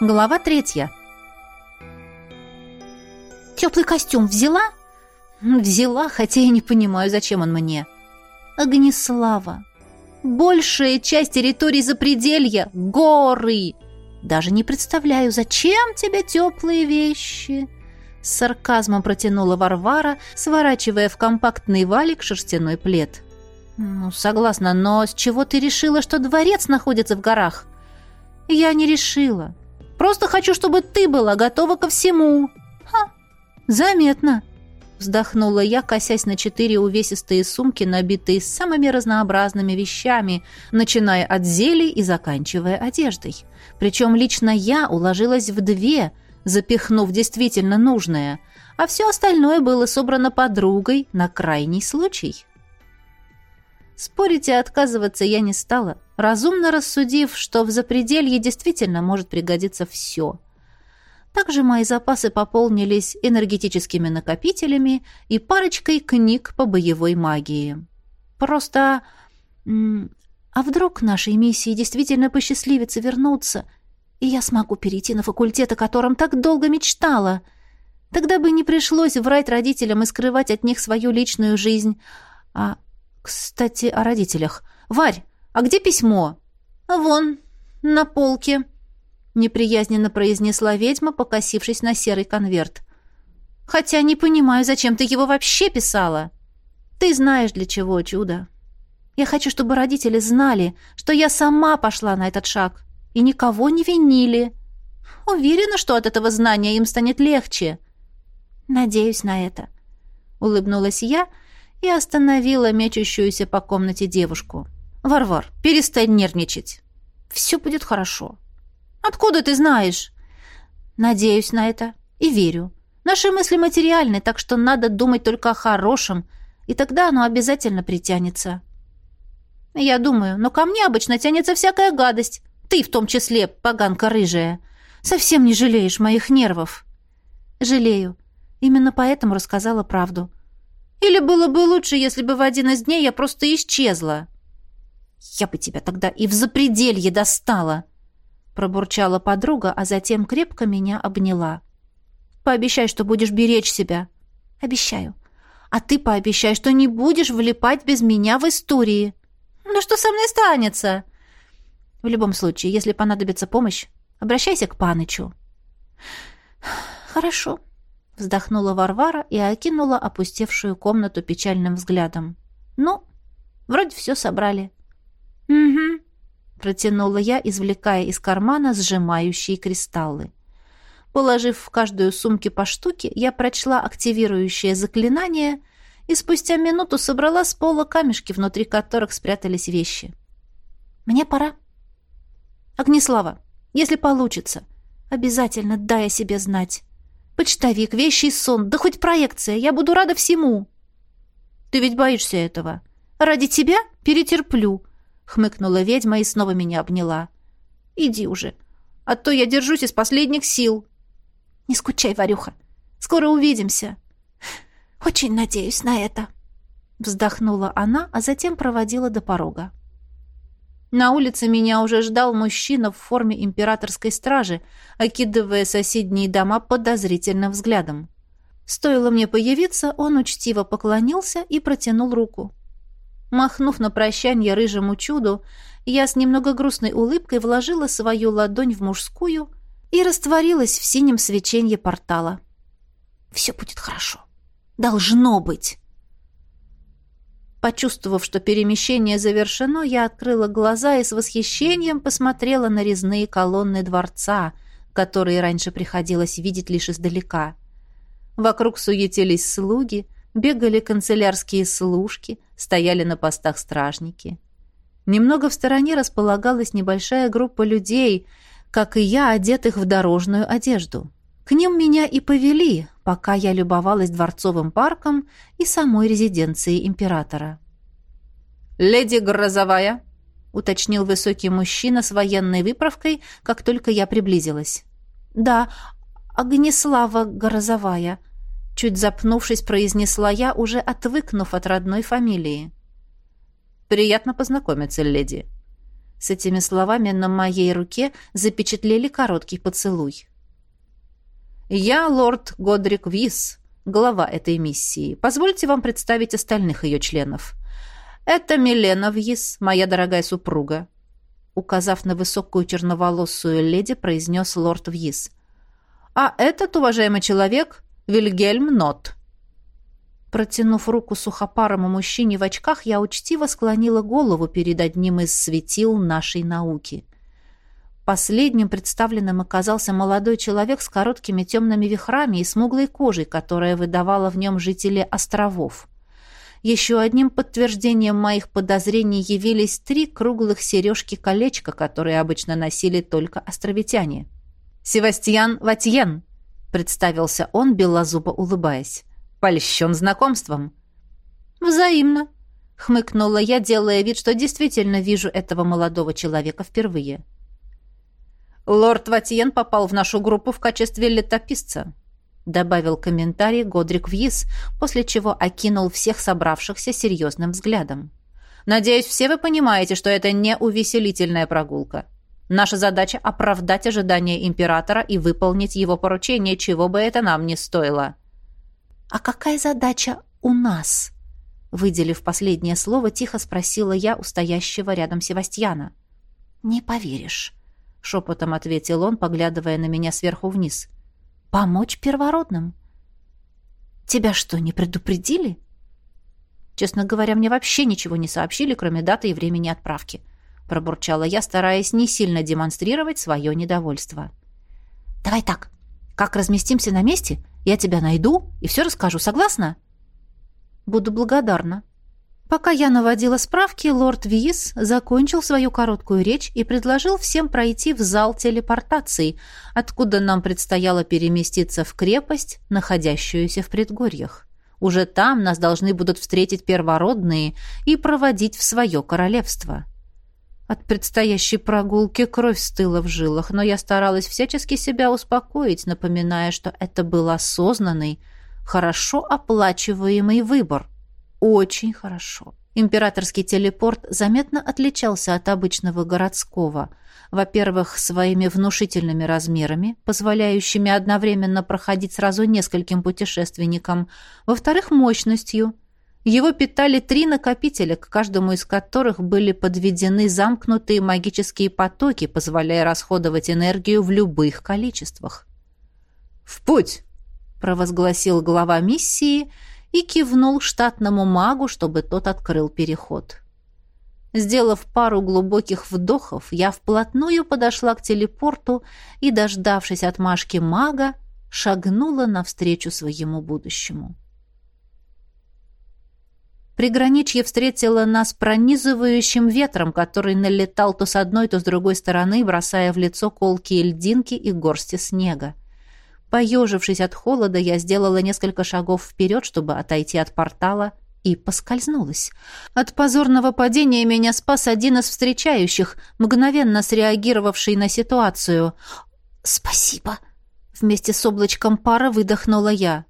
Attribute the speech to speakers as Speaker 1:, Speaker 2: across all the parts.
Speaker 1: Глава третья. «Теплый костюм взяла?» «Взяла, хотя я не понимаю, зачем он мне». «Огнеслава, большая часть территории запределья — горы!» «Даже не представляю, зачем тебе теплые вещи?» С сарказмом протянула Варвара, сворачивая в компактный валик шерстяной плед. «Ну, согласна, но с чего ты решила, что дворец находится в горах?» «Я не решила. Просто хочу, чтобы ты была готова ко всему». «Ха, заметно», — вздохнула я, косясь на четыре увесистые сумки, набитые самыми разнообразными вещами, начиная от зелий и заканчивая одеждой. Причем лично я уложилась в две, запихнув действительно нужное, а все остальное было собрано подругой на крайний случай. Спорить и отказываться я не стала, разумно рассудив, что в запределье действительно может пригодиться все. Также мои запасы пополнились энергетическими накопителями и парочкой книг по боевой магии. Просто... А вдруг нашей миссии действительно посчастливится вернуться, и я смогу перейти на факультет, о котором так долго мечтала? Тогда бы не пришлось врать родителям и скрывать от них свою личную жизнь, а кстати, о родителях. Варь, а где письмо? Вон, на полке, неприязненно произнесла ведьма, покосившись на серый конверт. Хотя не понимаю, зачем ты его вообще писала. Ты знаешь, для чего чудо. Я хочу, чтобы родители знали, что я сама пошла на этот шаг и никого не винили. Уверена, что от этого знания им станет легче. Надеюсь на это. Улыбнулась я, — и остановила мечущуюся по комнате девушку. «Варвар, перестань нервничать. Все будет хорошо». «Откуда ты знаешь?» «Надеюсь на это и верю. Наши мысли материальны, так что надо думать только о хорошем, и тогда оно обязательно притянется». «Я думаю, но ко мне обычно тянется всякая гадость. Ты в том числе, поганка рыжая. Совсем не жалеешь моих нервов». «Жалею. Именно поэтому рассказала правду. Или было бы лучше, если бы в один из дней я просто исчезла? Я бы тебя тогда и в запределье достала, пробурчала подруга, а затем крепко меня обняла. Пообещай, что будешь беречь себя. Обещаю. А ты пообещай, что не будешь влипать без меня в истории. Ну что со мной станется? В любом случае, если понадобится помощь, обращайся к Панычу. Хорошо, Вздохнула Варвара и окинула опустевшую комнату печальным взглядом. «Ну, вроде все собрали». «Угу», — протянула я, извлекая из кармана сжимающие кристаллы. Положив в каждую сумке по штуке, я прочла активирующее заклинание и спустя минуту собрала с пола камешки, внутри которых спрятались вещи. «Мне пора». «Огнеслава, если получится, обязательно дай о себе знать». Почтовик, вещий сон, да хоть проекция, я буду рада всему. Ты ведь боишься этого. Ради тебя перетерплю, хмыкнула ведьма и снова меня обняла. Иди уже, а то я держусь из последних сил. Не скучай, Варюха. Скоро увидимся. Очень надеюсь на это, вздохнула она, а затем проводила до порога. На улице меня уже ждал мужчина в форме императорской стражи, окидывая соседние дома подозрительным взглядом. Стоило мне появиться, он учтиво поклонился и протянул руку. Махнув на прощание рыжему чуду, я с немного грустной улыбкой вложила свою ладонь в мужскую и растворилась в синем свеченье портала. «Все будет хорошо. Должно быть!» Почувствовав, что перемещение завершено, я открыла глаза и с восхищением посмотрела на резные колонны дворца, которые раньше приходилось видеть лишь издалека. Вокруг суетились слуги, бегали канцелярские служки, стояли на постах стражники. Немного в стороне располагалась небольшая группа людей, как и я, одетых в дорожную одежду. К ним меня и повели, пока я любовалась дворцовым парком и самой резиденцией императора. «Леди Грозовая», — уточнил высокий мужчина с военной выправкой, как только я приблизилась. «Да, Огнеслава Грозовая», — чуть запнувшись, произнесла я, уже отвыкнув от родной фамилии. «Приятно познакомиться, леди». С этими словами на моей руке запечатлели короткий поцелуй. «Я лорд Годрик Вис, глава этой миссии. Позвольте вам представить остальных ее членов. Это Милена Вис, моя дорогая супруга», указав на высокую черноволосую леди, произнес лорд Вис. «А этот, уважаемый человек, Вильгельм Нот». Протянув руку сухопарому мужчине в очках, я учтиво склонила голову перед одним из светил нашей науки. Последним представленным оказался молодой человек с короткими темными вихрами и смуглой кожей, которая выдавала в нем жители островов. Еще одним подтверждением моих подозрений явились три круглых сережки-колечка, которые обычно носили только островитяне. «Севастьян Ватьен», — представился он, белозубо улыбаясь. «Польщен знакомством». «Взаимно», — хмыкнула я, делая вид, что действительно вижу этого молодого человека впервые. «Лорд Ватьен попал в нашу группу в качестве летописца», добавил комментарий Годрик Вьис, после чего окинул всех собравшихся серьезным взглядом. «Надеюсь, все вы понимаете, что это не увеселительная прогулка. Наша задача — оправдать ожидания императора и выполнить его поручение, чего бы это нам не стоило». «А какая задача у нас?» Выделив последнее слово, тихо спросила я у стоящего рядом Севастьяна. «Не поверишь», — шепотом ответил он, поглядывая на меня сверху вниз. Помочь первородным? Тебя что, не предупредили? Честно говоря, мне вообще ничего не сообщили, кроме даты и времени отправки. Пробурчала я, стараясь не сильно демонстрировать свое недовольство. Давай так. Как разместимся на месте, я тебя найду и все расскажу, согласна? Буду благодарна. Пока я наводила справки, лорд Виис закончил свою короткую речь и предложил всем пройти в зал телепортации, откуда нам предстояло переместиться в крепость, находящуюся в предгорьях. Уже там нас должны будут встретить первородные и проводить в свое королевство. От предстоящей прогулки кровь стыла в жилах, но я старалась всячески себя успокоить, напоминая, что это был осознанный, хорошо оплачиваемый выбор — очень хорошо. Императорский телепорт заметно отличался от обычного городского. Во-первых, своими внушительными размерами, позволяющими одновременно проходить сразу нескольким путешественникам. Во-вторых, мощностью. Его питали три накопителя, к каждому из которых были подведены замкнутые магические потоки, позволяя расходовать энергию в любых количествах. «В путь!» – провозгласил глава миссии – и кивнул штатному магу, чтобы тот открыл переход. Сделав пару глубоких вдохов, я вплотную подошла к телепорту и, дождавшись отмашки мага, шагнула навстречу своему будущему. Приграничье встретило нас пронизывающим ветром, который налетал то с одной, то с другой стороны, бросая в лицо колкие льдинки и горсти снега. Поежившись от холода, я сделала несколько шагов вперед, чтобы отойти от портала, и поскользнулась. От позорного падения меня спас один из встречающих, мгновенно среагировавший на ситуацию. «Спасибо!» Вместе с облачком пара выдохнула я.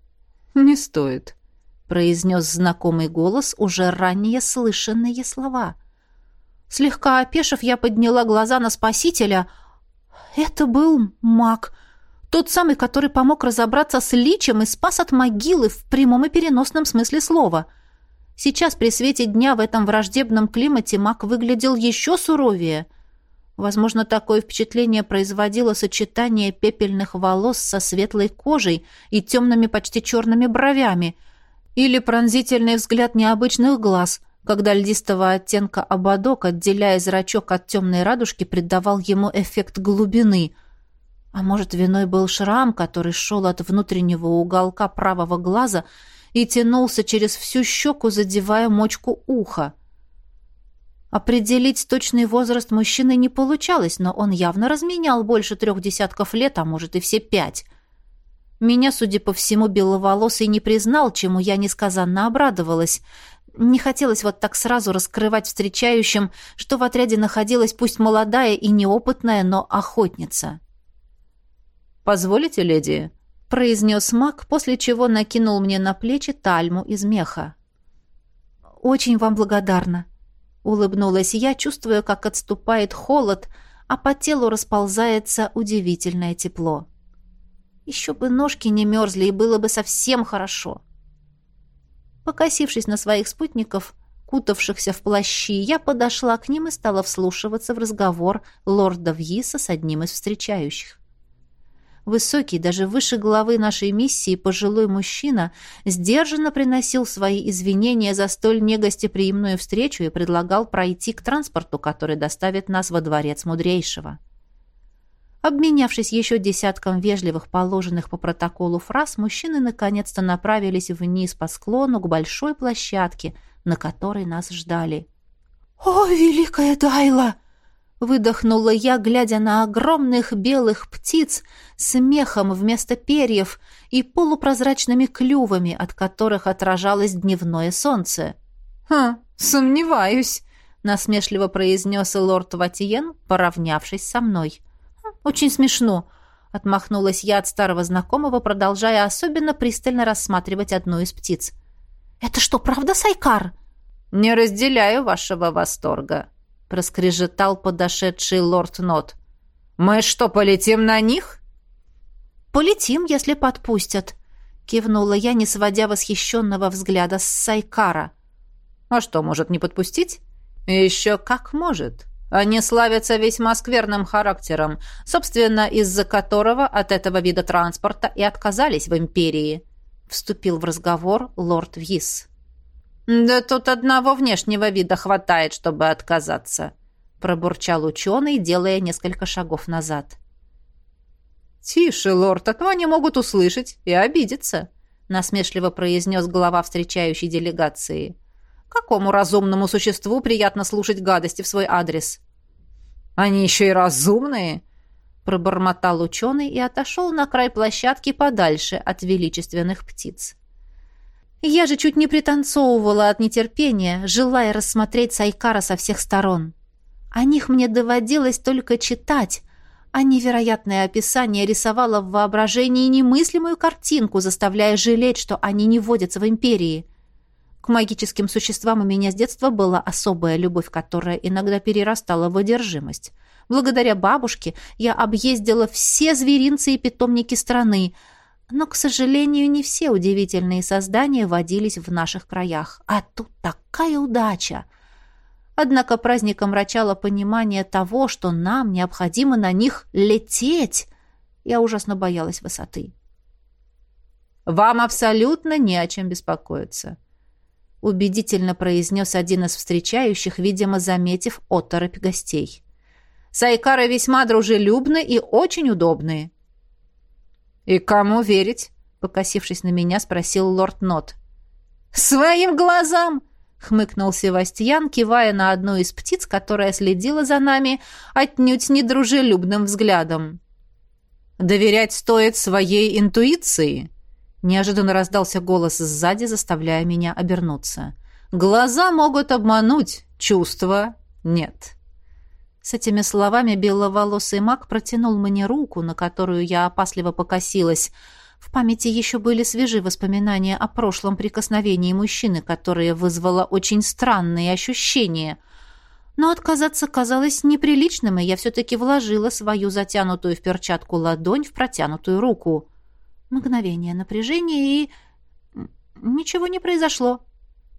Speaker 2: «Не стоит», —
Speaker 1: произнес знакомый голос уже ранее слышанные слова. Слегка опешив, я подняла глаза на спасителя. «Это был маг!» Тот самый, который помог разобраться с личем и спас от могилы в прямом и переносном смысле слова. Сейчас при свете дня в этом враждебном климате маг выглядел еще суровее. Возможно, такое впечатление производило сочетание пепельных волос со светлой кожей и темными почти черными бровями, или пронзительный взгляд необычных глаз, когда льдистого оттенка ободок, отделяя зрачок от темной радужки, придавал ему эффект глубины – а может, виной был шрам, который шел от внутреннего уголка правого глаза и тянулся через всю щеку, задевая мочку уха. Определить точный возраст мужчины не получалось, но он явно разменял больше трех десятков лет, а может и все пять. Меня, судя по всему, беловолосый не признал, чему я несказанно обрадовалась. Не хотелось вот так сразу раскрывать встречающим, что в отряде находилась пусть молодая и неопытная, но охотница.
Speaker 2: «Позволите, леди?» — произнес маг, после чего накинул мне на плечи тальму из меха.
Speaker 1: «Очень вам благодарна». Улыбнулась я, чувствуя, как отступает холод, а по телу расползается удивительное тепло. Еще бы ножки не мерзли, и было бы совсем хорошо. Покосившись на своих спутников, кутавшихся в плащи, я подошла к ним и стала вслушиваться в разговор лорда Вьиса с одним из встречающих. Высокий, даже выше главы нашей миссии, пожилой мужчина сдержанно приносил свои извинения за столь негостеприимную встречу и предлагал пройти к транспорту, который доставит нас во дворец мудрейшего. Обменявшись еще десятком вежливых, положенных по протоколу фраз, мужчины наконец-то направились вниз по склону к большой площадке, на которой нас ждали.
Speaker 2: «О, великая Дайла!» Выдохнула я, глядя на огромных белых птиц с мехом вместо перьев и полупрозрачными клювами, от которых отражалось дневное солнце.
Speaker 1: «Хм, сомневаюсь», — насмешливо произнес лорд Ватиен, поравнявшись со мной. «Хм, «Очень смешно», — отмахнулась я от старого знакомого, продолжая особенно пристально рассматривать одну из птиц. «Это что, правда Сайкар?»
Speaker 2: «Не разделяю вашего восторга», — проскрежетал подошедший лорд Нот. «Мы что, полетим на них?»
Speaker 1: «Полетим, если подпустят», — кивнула я, не сводя восхищенного взгляда с Сайкара.
Speaker 2: «А что, может не подпустить?» «Еще как может. Они славятся весьма скверным характером, собственно, из-за которого от этого вида транспорта и отказались в империи», — вступил в разговор лорд Вьис. «Да тут одного внешнего вида хватает, чтобы отказаться», — пробурчал ученый, делая несколько шагов назад.
Speaker 1: «Тише, лорд, а то они могут услышать и обидеться», — насмешливо произнес глава встречающей делегации. «Какому разумному существу приятно слушать гадости в свой адрес?»
Speaker 2: «Они еще и разумные», —
Speaker 1: пробормотал ученый и отошел на край площадки подальше от величественных птиц. Я же чуть не пританцовывала от нетерпения, желая рассмотреть Сайкара со всех сторон. О них мне доводилось только читать, а невероятное описание рисовало в воображении немыслимую картинку, заставляя жалеть, что они не водятся в империи. К магическим существам у меня с детства была особая любовь, которая иногда перерастала в одержимость. Благодаря бабушке я объездила все зверинцы и питомники страны — но, к сожалению, не все удивительные создания водились в наших краях. А тут такая удача! Однако праздником мрачало понимание того, что нам необходимо на них лететь. Я ужасно боялась высоты.
Speaker 2: «Вам абсолютно не о чем беспокоиться», — убедительно произнес один из встречающих, видимо, заметив оторопь гостей. «Сайкары весьма дружелюбны и очень удобные.
Speaker 1: «И кому верить?» — покосившись на меня, спросил лорд Нот.
Speaker 2: «Своим глазам!» — хмыкнул Севастьян, кивая на одну из птиц, которая следила за нами отнюдь недружелюбным взглядом.
Speaker 1: «Доверять стоит своей интуиции!» Неожиданно раздался голос сзади, заставляя меня обернуться. «Глаза могут обмануть, чувства нет». С этими словами беловолосый маг протянул мне руку, на которую я опасливо покосилась. В памяти еще были свежи воспоминания о прошлом прикосновении мужчины, которое вызвало очень странные ощущения. Но отказаться казалось неприличным, и я все-таки вложила свою затянутую в перчатку ладонь в протянутую руку. Мгновение напряжения, и... Ничего не произошло.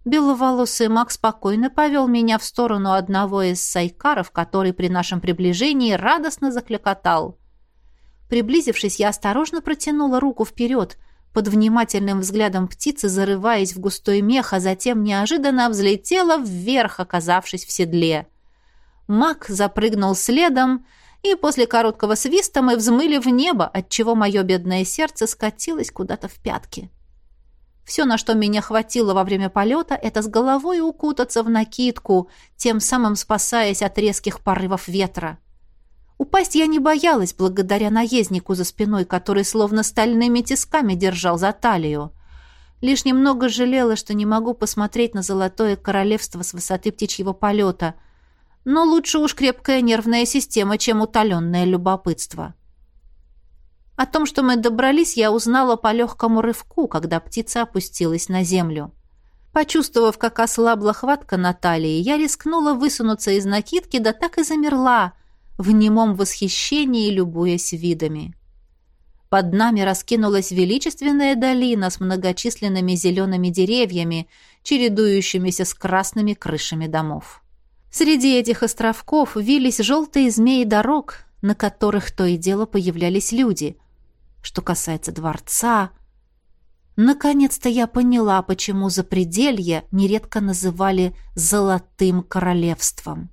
Speaker 1: Беловолосый маг спокойно повел меня в сторону одного из сайкаров, который при нашем приближении радостно закликотал. Приблизившись, я осторожно протянула руку вперед, под внимательным взглядом птицы зарываясь в густой мех, а затем неожиданно взлетела вверх, оказавшись в седле. Маг запрыгнул следом, и после короткого свиста мы взмыли в небо, отчего мое бедное сердце скатилось куда-то в пятки. Все, на что меня хватило во время полета, это с головой укутаться в накидку, тем самым спасаясь от резких порывов ветра. Упасть я не боялась благодаря наезднику за спиной, который словно стальными тисками держал за талию. Лишь немного жалела, что не могу посмотреть на золотое королевство с высоты птичьего полета. Но лучше уж крепкая нервная система, чем утоленное любопытство. О том, что мы добрались, я узнала по легкому рывку, когда птица опустилась на землю. Почувствовав, как ослабла хватка на талии, я рискнула высунуться из накидки, да так и замерла, в немом восхищении любуясь видами. Под нами раскинулась величественная долина с многочисленными зелеными деревьями, чередующимися с красными крышами домов. Среди этих островков вились желтые змеи дорог, на которых то и дело появлялись люди. Что касается дворца... Наконец-то я поняла, почему запределье нередко называли «золотым королевством».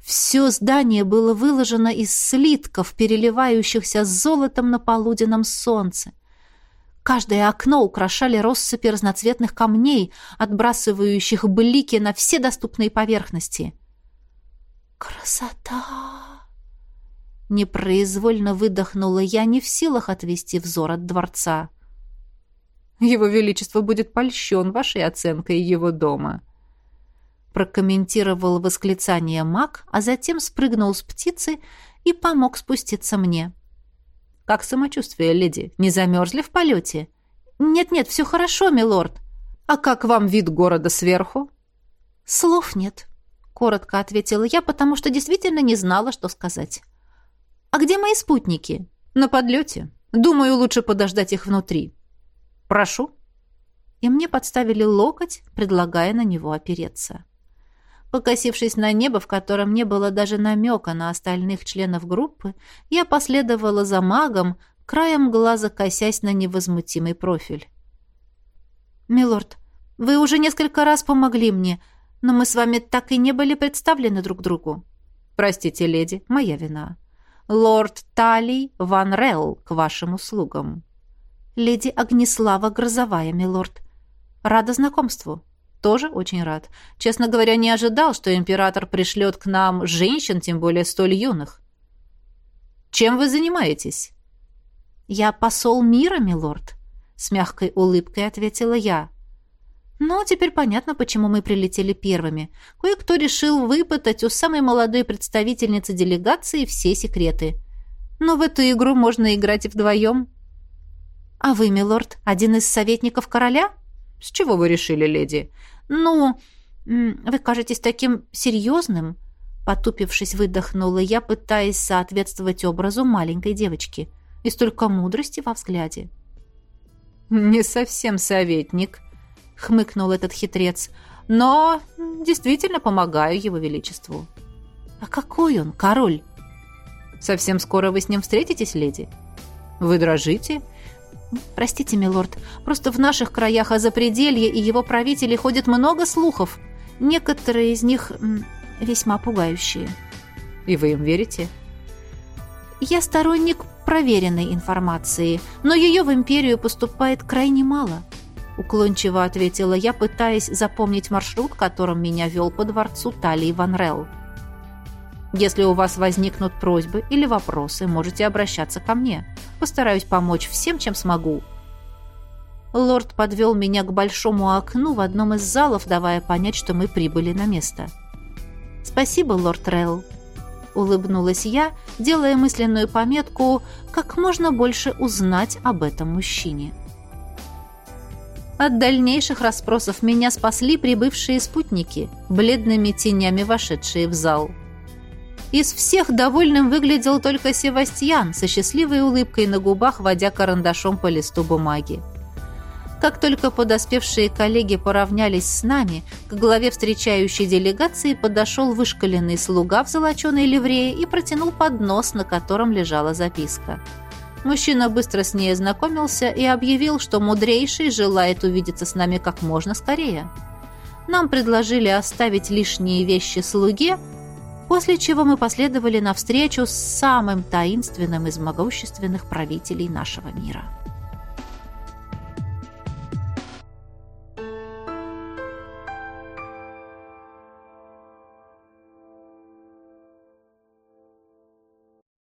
Speaker 1: Все здание было выложено из слитков, переливающихся золотом на полуденном солнце. Каждое окно украшали россыпи разноцветных камней, отбрасывающих блики на все доступные поверхности. «Красота!» Непроизвольно выдохнула я, не в силах отвести взор от дворца.
Speaker 2: «Его Величество будет польщен вашей оценкой его дома», прокомментировал восклицание маг, а затем спрыгнул с птицы и помог спуститься мне. «Как самочувствие, леди? Не замерзли в полете?»
Speaker 1: «Нет-нет, все хорошо, милорд».
Speaker 2: «А как вам вид города сверху?»
Speaker 1: «Слов нет», — коротко ответила я, потому что действительно не знала, что сказать. «А где мои спутники?»
Speaker 2: «На подлете. Думаю, лучше подождать их внутри». «Прошу».
Speaker 1: И мне подставили локоть, предлагая на него опереться. Покосившись на небо, в котором не было даже намека на остальных членов группы, я последовала за магом, краем глаза косясь на невозмутимый профиль. «Милорд, вы уже несколько раз помогли мне, но мы с вами так и не были представлены друг другу».
Speaker 2: «Простите, леди, моя вина. Лорд Талий Ван Релл к вашим услугам».
Speaker 1: «Леди Огнеслава Грозовая, милорд. Рада знакомству»
Speaker 2: тоже очень рад. Честно говоря, не ожидал, что император пришлет к нам женщин, тем более столь юных. Чем вы занимаетесь?
Speaker 1: Я посол мира, милорд, с мягкой улыбкой ответила я. Ну, теперь понятно, почему мы прилетели первыми. Кое-кто решил выпытать у самой молодой представительницы делегации все секреты. Но в эту игру можно играть и вдвоем. А вы, милорд, один из советников короля?
Speaker 2: С чего вы решили, леди?
Speaker 1: «Ну, вы кажетесь таким серьезным», — потупившись, выдохнула я, пытаясь соответствовать образу маленькой девочки. И столько мудрости во взгляде.
Speaker 2: «Не совсем советник», — хмыкнул этот хитрец, «но действительно помогаю его величеству».
Speaker 1: «А какой он, король?»
Speaker 2: «Совсем скоро вы с ним встретитесь, леди?» «Вы дрожите?»
Speaker 1: «Простите, милорд, просто в наших краях о запределье и его правителе ходит много слухов. Некоторые из них весьма пугающие».
Speaker 2: «И вы им верите?»
Speaker 1: «Я сторонник проверенной информации, но ее в империю поступает крайне мало», уклончиво ответила я, пытаясь запомнить маршрут, которым меня вел по дворцу Талии Ван Релл. Если у вас возникнут просьбы или вопросы, можете обращаться ко мне. Постараюсь помочь всем, чем смогу». Лорд подвел меня к большому окну в одном из залов, давая понять, что мы прибыли на место. «Спасибо, лорд Релл», — улыбнулась я, делая мысленную пометку «как можно больше узнать об этом мужчине». От дальнейших расспросов меня спасли прибывшие спутники, бледными тенями вошедшие в зал. Из всех довольным выглядел только Севастьян со счастливой улыбкой на губах, водя карандашом по листу бумаги. Как только подоспевшие коллеги поравнялись с нами, к главе встречающей делегации подошел вышкаленный слуга в золоченой ливрее и протянул поднос, на котором лежала записка. Мужчина быстро с ней ознакомился и объявил, что мудрейший желает увидеться с нами как можно скорее. Нам предложили оставить лишние вещи слуге, после чего мы последовали навстречу с самым таинственным из могущественных правителей нашего мира.